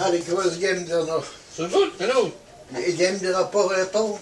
Allez, creuse game de nå. Så fullt kanon. Idem de rapport er på.